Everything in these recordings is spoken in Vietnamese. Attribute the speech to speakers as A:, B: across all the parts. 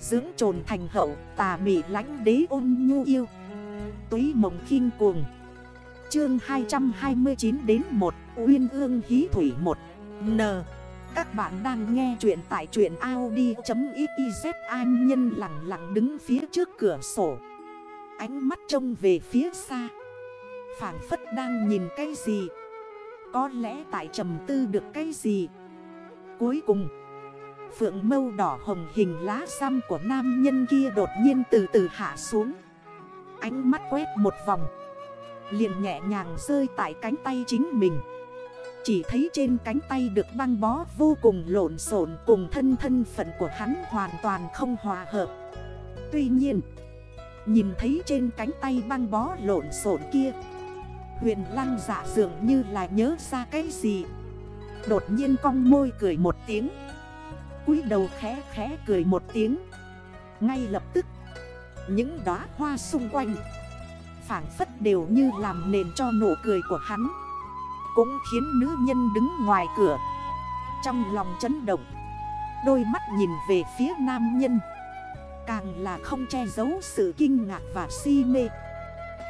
A: Dưỡng trồn thành hậu, tà mị lánh đế ôn nhu yêu. Túy mộng khinh cuồng. Chương 229 đến 1 Uyên ương hí thủy 1 N. Các bạn đang nghe chuyện tại truyện Audi.xyz An nhân lặng lặng đứng phía trước cửa sổ. Ánh mắt trông về phía xa. Phản phất đang nhìn cái gì? Có lẽ tại trầm tư được cái gì? Cuối cùng Phượng mâu đỏ hồng hình lá xăm của nam nhân kia đột nhiên từ từ hạ xuống. Ánh mắt quét một vòng. Liền nhẹ nhàng rơi tại cánh tay chính mình. Chỉ thấy trên cánh tay được băng bó vô cùng lộn xộn cùng thân thân phận của hắn hoàn toàn không hòa hợp. Tuy nhiên, Nhìn thấy trên cánh tay băng bó lộn xộn kia, Huyền lăng dạ dường như là nhớ ra cái gì. Đột nhiên cong môi cười một tiếng cúi đầu khẽ khẽ cười một tiếng. Ngay lập tức, Những đóa hoa xung quanh Phản phất đều như làm nền cho nụ cười của hắn. Cũng khiến nữ nhân đứng ngoài cửa, Trong lòng chấn động. Đôi mắt nhìn về phía nam nhân, Càng là không che giấu sự kinh ngạc và si mê.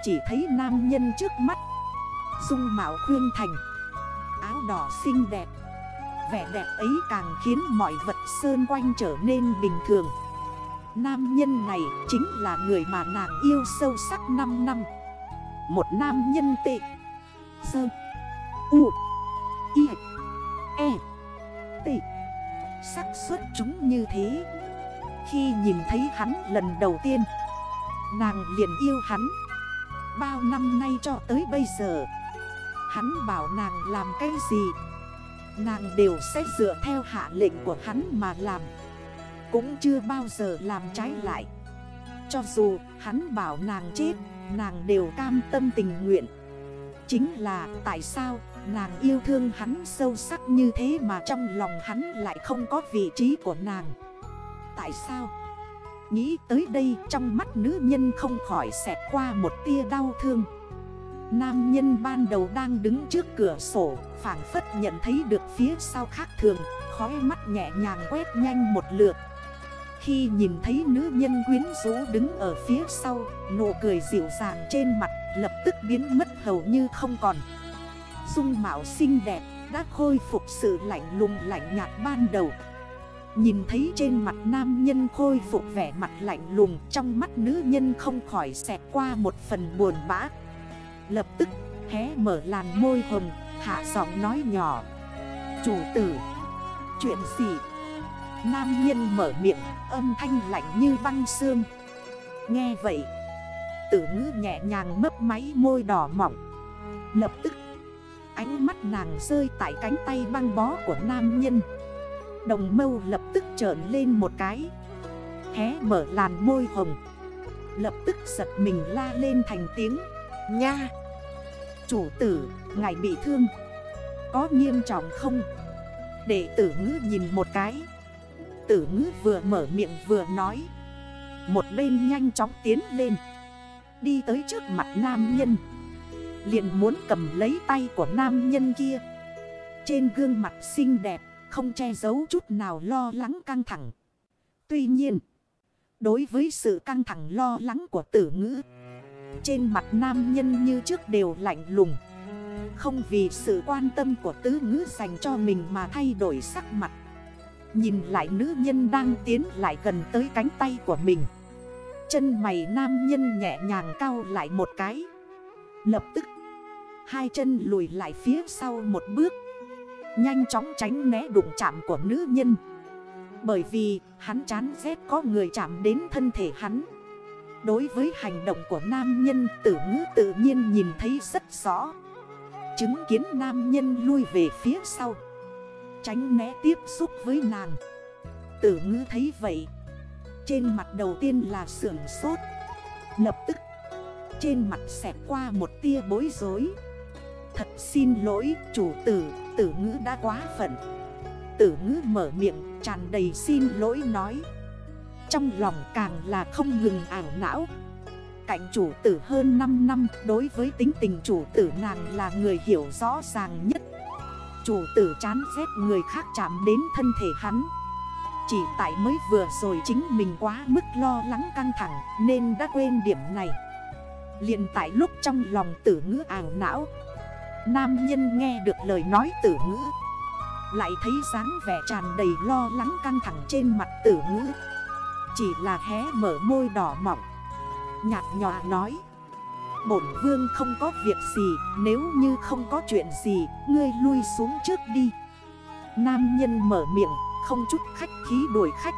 A: Chỉ thấy nam nhân trước mắt, Dung mạo khuyên thành, Áo đỏ xinh đẹp. Vẻ đẹp ấy càng khiến mọi vật sơn quanh trở nên bình thường. Nam nhân này chính là người mà nàng yêu sâu sắc 5 năm. Một nam nhân tệ. Sơ. U. I E. T Sắc xuất chúng như thế. Khi nhìn thấy hắn lần đầu tiên, Nàng liền yêu hắn. Bao năm nay cho tới bây giờ, Hắn bảo nàng làm cái gì? Nàng đều sẽ dựa theo hạ lệnh của hắn mà làm. Cũng chưa bao giờ làm trái lại. Cho dù hắn bảo nàng chết, Nàng đều cam tâm tình nguyện. Chính là tại sao nàng yêu thương hắn sâu sắc như thế mà trong lòng hắn lại không có vị trí của nàng? Tại sao? Nghĩ tới đây trong mắt nữ nhân không khỏi xẹt qua một tia đau thương. Nam nhân ban đầu đang đứng trước cửa sổ Phản phất nhận thấy được phía sau khác thường Khói mắt nhẹ nhàng quét nhanh một lượt. Khi nhìn thấy nữ nhân quyến rũ đứng ở phía sau, Nụ cười dịu dàng trên mặt lập tức biến mất hầu như không còn. Dung mạo xinh đẹp đã khôi phục sự lạnh lùng lạnh nhạt ban đầu. Nhìn thấy trên mặt nam nhân khôi phục vẻ mặt lạnh lùng, Trong mắt nữ nhân không khỏi xẹt qua một phần buồn bã. Lập tức, hé mở làn môi hồng, Hạ giọng nói nhỏ. Chủ tử. Chuyện gì? Nam nhân mở miệng, Âm thanh lạnh như băng xương. Nghe vậy. Tử ngữ nhẹ nhàng mấp máy môi đỏ mỏng Lập tức, Ánh mắt nàng rơi tại cánh tay băng bó của nam nhân. Đồng mâu lập tức trởn lên một cái. Hé mở làn môi hồng. Lập tức giật mình la lên thành tiếng. Nha. Chủ tử, ngài bị thương. Có nghiêm trọng không? Để tử ngữ nhìn một cái. Tử ngữ vừa mở miệng vừa nói. Một bên nhanh chóng tiến lên. Đi tới trước mặt nam nhân. Liền muốn cầm lấy tay của nam nhân kia. Trên gương mặt xinh đẹp Không che giấu chút nào lo lắng căng thẳng. Tuy nhiên Đối với sự căng thẳng lo lắng của tử ngữ trên mặt nam nhân như trước đều lạnh lùng. Không vì sự quan tâm của tứ ngữ dành cho mình mà thay đổi sắc mặt. Nhìn lại nữ nhân đang tiến lại gần tới cánh tay của mình. Chân mày nam nhân nhẹ nhàng cao lại một cái. Lập tức, Hai chân lùi lại phía sau một bước. Nhanh chóng tránh né đụng chạm của nữ nhân. Bởi vì hắn chán rét có người chạm đến thân thể hắn. Đối với hành động của nam nhân, tử ngữ tự nhiên nhìn thấy rất rõ. Chứng kiến nam nhân lui về phía sau. Tránh né tiếp xúc với nàng. Tử ngữ thấy vậy. Trên mặt đầu tiên là sưởng sốt. Lập tức, Trên mặt xẹt qua một tia bối rối. Thật xin lỗi, chủ tử Tử ngữ đã quá phận. Tử ngữ mở miệng, tràn đầy xin lỗi nói trong lòng càng là không ngừng ảo não. Cạnh chủ tử hơn 5 năm, Đối với tính tình chủ tử nàng là người hiểu rõ ràng nhất. Chủ tử chán ghét người khác chạm đến thân thể hắn. Chỉ tại mới vừa rồi chính mình quá mức lo lắng căng thẳng Nên đã quên điểm này. Liền tại lúc trong lòng tử ngữ ảo não, Nam nhân nghe được lời nói tử ngữ, Lại thấy dáng vẻ tràn đầy lo lắng căng thẳng trên mặt tử ngữ. Chỉ là hé mở môi đỏ mỏng Nhạt nhòa nói, Bổn vương không có việc gì, Nếu như không có chuyện gì, Ngươi lui xuống trước đi. Nam nhân mở miệng, Không chút khách khí đuổi khách.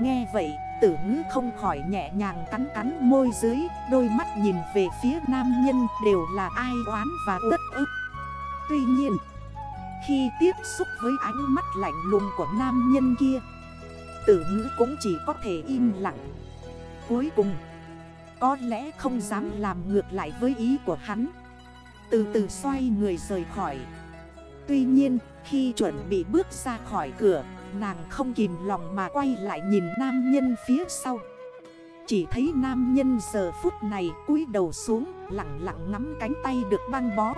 A: Nghe vậy, tử ngữ không khỏi nhẹ nhàng cắn cắn môi dưới, Đôi mắt nhìn về phía nam nhân đều là ai oán và đất ức. Tuy nhiên, Khi tiếp xúc với ánh mắt lạnh lùng của nam nhân kia Tử ngữ cũng chỉ có thể im lặng. Cuối cùng, Có lẽ không dám làm ngược lại với ý của hắn. Từ từ xoay người rời khỏi. Tuy nhiên, khi chuẩn bị bước ra khỏi cửa, Nàng không kìm lòng mà quay lại nhìn nam nhân phía sau. Chỉ thấy nam nhân giờ phút này cúi đầu xuống, Lặng lặng ngắm cánh tay được băng bó.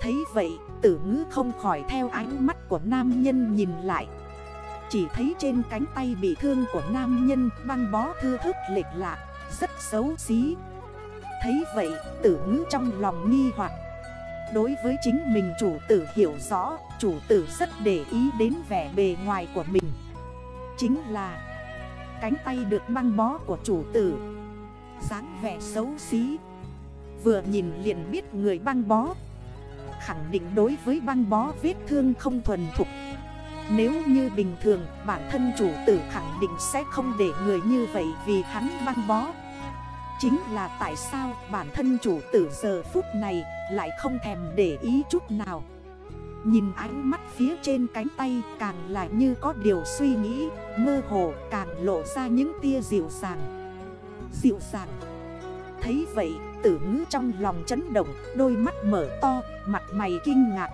A: Thấy vậy, tử ngữ không khỏi theo ánh mắt của nam nhân nhìn lại. Chỉ thấy trên cánh tay bị thương của nam nhân băng bó thư thức lệch lạc, Rất xấu xí. Thấy vậy, tử ngữ trong lòng nghi hoặc. Đối với chính mình, chủ tử hiểu rõ, Chủ tử rất để ý đến vẻ bề ngoài của mình. Chính là, Cánh tay được băng bó của chủ tử, dáng vẻ xấu xí. Vừa nhìn liền biết người băng bó. Khẳng định đối với băng bó vết thương không thuần thục. Nếu như bình thường, bản thân chủ tử khẳng định sẽ không để người như vậy vì hắn băng bó. Chính là tại sao bản thân chủ tử giờ phút này lại không thèm để ý chút nào. Nhìn ánh mắt phía trên cánh tay càng là như có điều suy nghĩ, Mơ hồ càng lộ ra những tia dịu dàng. Dịu dàng. Thấy vậy, tử ngữ trong lòng chấn động, Đôi mắt mở to, mặt mày kinh ngạc.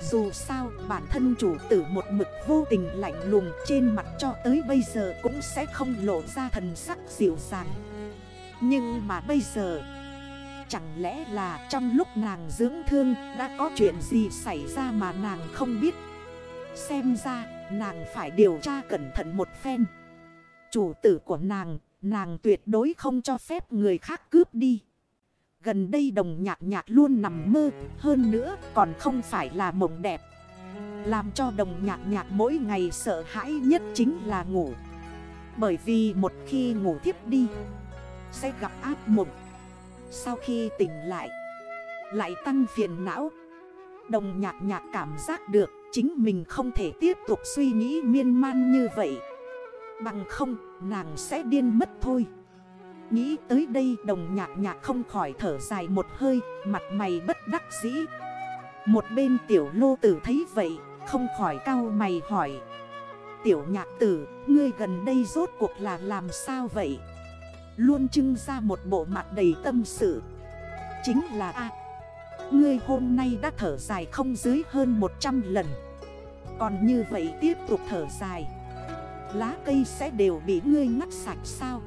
A: Dù sao bản thân chủ tử một mực vô tình lạnh lùng Trên mặt cho tới bây giờ cũng sẽ không lộ ra thần sắc dịu dàng. Nhưng mà bây giờ Chẳng lẽ là trong lúc nàng dưỡng thương đã có chuyện gì xảy ra mà nàng không biết? Xem ra nàng phải điều tra cẩn thận một phen. Chủ tử của nàng, nàng tuyệt đối không cho phép người khác cướp đi. Gần đây đồng nhạc nhạc luôn nằm mơ, Hơn nữa còn không phải là mộng đẹp. Làm cho đồng nhạc nhạc mỗi ngày sợ hãi nhất chính là ngủ. Bởi vì một khi ngủ thiếp đi, Sẽ gặp ác mộng. Sau khi tỉnh lại Lại tăng phiền não. Đồng nhạc nhạc cảm giác được Chính mình không thể tiếp tục suy nghĩ miên man như vậy. Bằng không, nàng sẽ điên mất thôi. Nghĩ tới đây đồng nhạc nhạc không khỏi thở dài một hơi, Mặt mày bất đắc dĩ. Một bên tiểu lô tử thấy vậy, Không khỏi cao mày hỏi. Tiểu nhạc tử, Ngươi gần đây rốt cuộc là làm sao vậy? Luôn trưng ra một bộ mặt đầy tâm sự. Chính là A, Ngươi hôm nay đã thở dài không dưới hơn 100 lần. Còn như vậy tiếp tục thở dài. Lá cây sẽ đều bị ngươi ngắt sạch sao?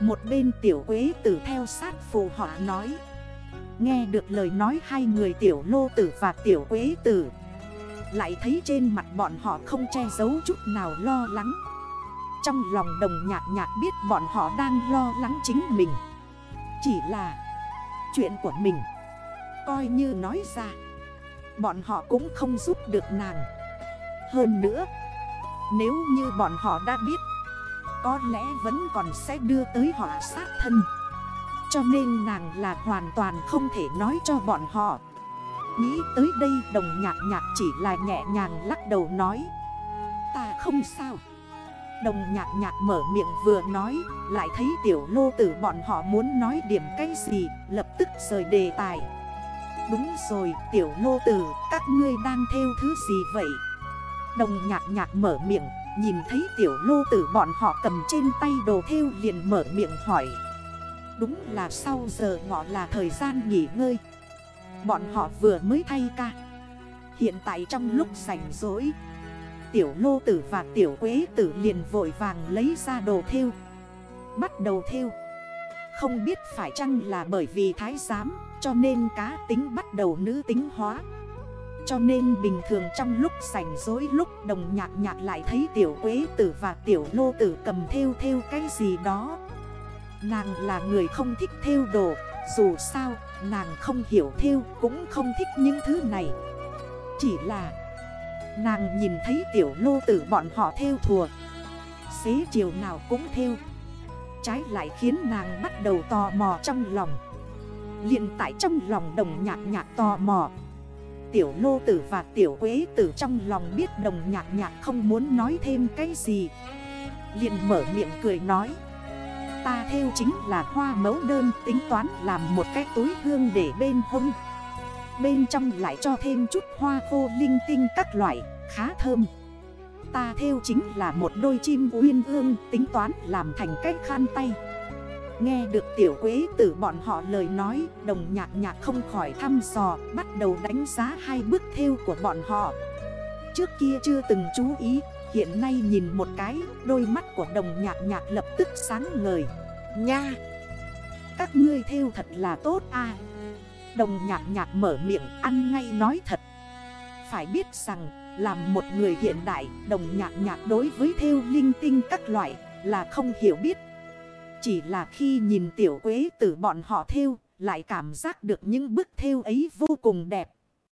A: Một bên tiểu quế tử theo sát phù họa nói. Nghe được lời nói hai người tiểu lô tử và tiểu quế tử. Lại thấy trên mặt bọn họ không che giấu chút nào lo lắng. Trong lòng đồng nhạc nhạc biết bọn họ đang lo lắng chính mình. Chỉ là chuyện của mình. Coi như nói ra, Bọn họ cũng không giúp được nàng. Hơn nữa, Nếu như bọn họ đã biết có lẽ vẫn còn sẽ đưa tới họ sát thân. Cho nên nàng là hoàn toàn không thể nói cho bọn họ. Nghĩ tới đây đồng nhạc nhạc chỉ là nhẹ nhàng lắc đầu nói. Ta không sao. Đồng nhạc nhạc mở miệng vừa nói, Lại thấy tiểu lô tử bọn họ muốn nói điểm cái gì, Lập tức rời đề tài. Đúng rồi, tiểu lô tử, Các ngươi đang theo thứ gì vậy? Đồng nhạc nhạc mở miệng Nhìn thấy tiểu lô tử bọn họ cầm trên tay đồ theo liền mở miệng hỏi. Đúng là sau giờ ngọ là thời gian nghỉ ngơi. Bọn họ vừa mới thay ca. Hiện tại trong lúc rảnh rỗi, tiểu lô tử và tiểu quế tử liền vội vàng lấy ra đồ theo. Bắt đầu theo. Không biết phải chăng là bởi vì thái giám, Cho nên cá tính bắt đầu nữ tính hóa. Cho nên bình thường trong lúc sảnh dối lúc đồng nhạc nhạc lại thấy tiểu quế tử và tiểu lô tử cầm theo theo cái gì đó. Nàng là người không thích theo đồ, Dù sao, nàng không hiểu theo cũng không thích những thứ này. Chỉ là, nàng nhìn thấy tiểu lô tử bọn họ theo thùa. Xế chiều nào cũng theo. Trái lại khiến nàng bắt đầu tò mò trong lòng. Liền tại trong lòng đồng nhạc nhạc tò mò. Tiểu lô tử và tiểu quế tử trong lòng biết đồng nhạc nhạc không muốn nói thêm cái gì. Liền mở miệng cười nói, Ta theo chính là hoa mẫu đơn, tính toán làm một cái túi hương để bên hông. Bên trong lại cho thêm chút hoa khô, linh tinh các loại, khá thơm. Ta theo chính là một đôi chim uyên ương, tính toán làm thành cái khăn tay. Nghe được tiểu quế tử bọn họ lời nói, Đồng nhạc nhạc không khỏi thăm dò, Bắt đầu đánh giá hai bước theo của bọn họ. Trước kia chưa từng chú ý, Hiện nay nhìn một cái, Đôi mắt của đồng nhạc nhạc lập tức sáng ngời. Nha! Các ngươi theo thật là tốt à Đồng nhạc nhạc mở miệng ăn ngay nói thật. Phải biết rằng, Làm một người hiện đại, Đồng nhạc nhạc đối với theo linh tinh các loại Là không hiểu biết chỉ là khi nhìn tiểu quế tử bọn họ theo, Lại cảm giác được những bức theo ấy vô cùng đẹp.